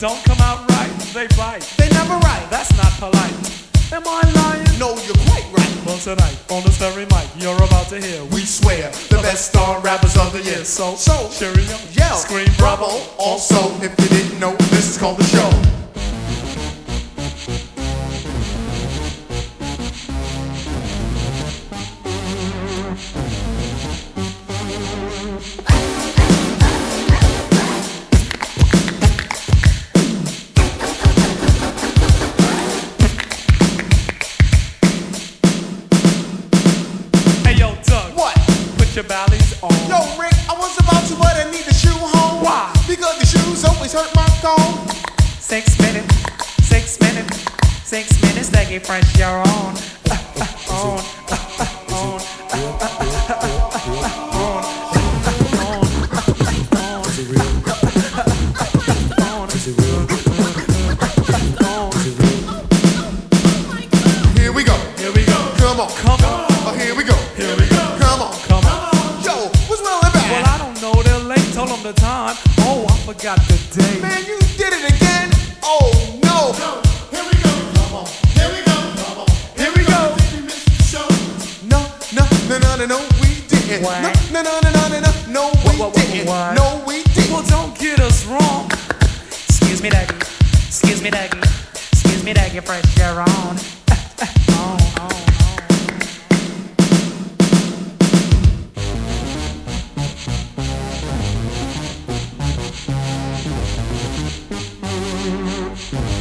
don't come out right? They bite. They never right. That's not polite. Am I lying? No, you're quite right. Well, tonight on the Stereo Mic, you're about to hear. We swear the best star rappers of the year. So, So, cheerio, yell, scream, bravo. Also, if you didn't know, this is called the show. Your ballies on. Yo, Rick, I was about to, but I need the shoe home. Why? Because the shoes always hurt my thumb. Six minutes, six minutes, six minutes to get fresh your own. on, on, day. Man, you did it again. Oh, no. Here we go. Come on. Here we go. Come on. Here we go. No, no, no, no, no, no, we didn't. What? No, no, no, no, no, no, no, we What, what, what, didn't. what? No, we didn't. Well, don't get us wrong. Excuse me, Dougie. Excuse me, Dougie. Excuse me, Dougie, fresh your on, on, on.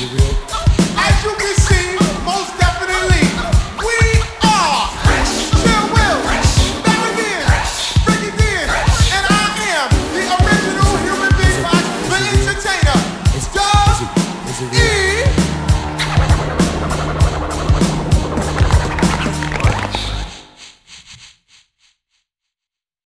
You're real?